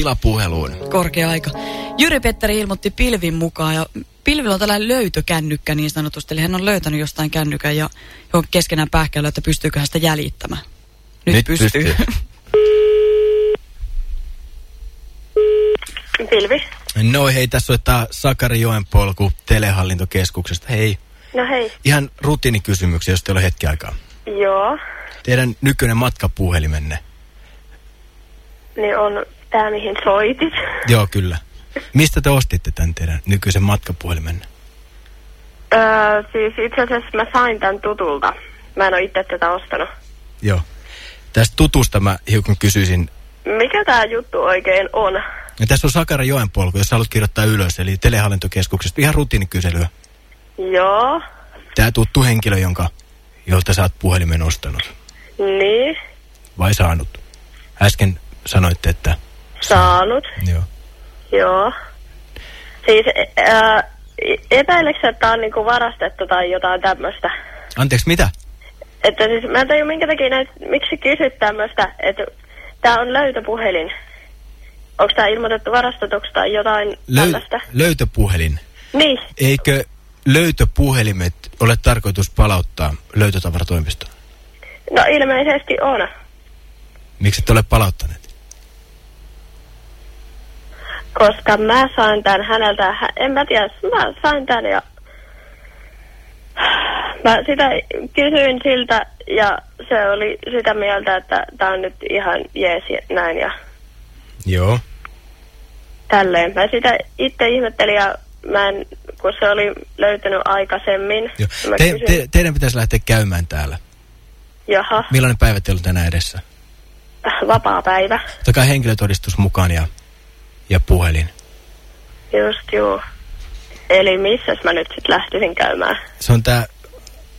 pilapuheluun. Korkea aika. Jyri Petteri ilmoitti pilvin mukaan ja pilvillä on tällainen löytökännykkä niin sanotusti. Eli hän on löytänyt jostain kännykän ja on keskenään pähkäillä, että pystyykö hän sitä jäljittämään. Nyt, Nyt pystyy. pystyy. Pilvi. No hei, tässä soittaa Sakari Joenpolku telehallintokeskuksesta. Hei. No hei. Ihan rutiinikysymyksiä, jos teillä on hetki aikaa. Joo. Teidän nykyinen matkapuhelimenne. Niin on tää mihin soitit. Joo, kyllä. Mistä te ostitte tämän teidän nykyisen matkapuhelimenne? Öö, siis itse asiassa mä sain tän tutulta. Mä en oo itse tätä ostanut. Joo. Tästä tutusta mä hiukan kysyisin. Mikä tää juttu oikein on? Ja tässä on Sakari Joenpolku, jos haluat kirjoittaa ylös, eli telehallintokeskuksesta. Ihan rutiinikyselyä. Joo. Tämä tuttu henkilö, jonka, jolta sä oot puhelimen ostanut. Niin. Vai saanut? Äsken sanoitte, että... Saanut. Joo. Joo. Siis öö, epäileksä, että tää on niinku varastettu tai jotain tämmöstä? Anteeksi, mitä? Että siis mä en tajua minkä takia näitä, miksi kysyt tämmöstä, että tää on löytöpuhelin. Onko tää ilmoitettu varastetuksi tai jotain Löy- tällaista? löytöpuhelin. Niin. Eikö löytöpuhelimet ole tarkoitus palauttaa löytötavaratoimistoon? No ilmeisesti on. Miksi et ole palauttaneet? Koska mä sain tän häneltä, hä- en mä tiedä, mä sain tän ja... Mä sitä kysyin siltä ja se oli sitä mieltä, että tää on nyt ihan jees näin ja Joo. tälleen. Mä sitä itse ihmettelin ja mä en, kun se oli löytänyt aikaisemmin. Joo. Te, kysyin, te, teidän pitäisi lähteä käymään täällä. jaha, Millainen päivä teillä on tänään edessä? vapaa päivä. Ottakaa henkilötodistus mukaan ja, ja puhelin. Just juu. Eli missäs mä nyt sit lähtisin käymään? Se on tää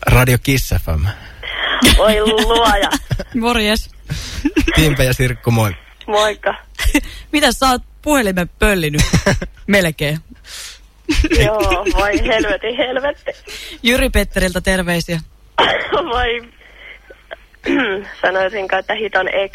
Radio Kiss FM. Voi luoja. Morjes. Timpe ja Sirkku, moi. Moikka. Mitä sä oot puhelimen pöllinyt? Melkein. Joo, voi helveti, helvetti. Jyri Petteriltä terveisiä. Voi, sanoisinko, että hiton ex.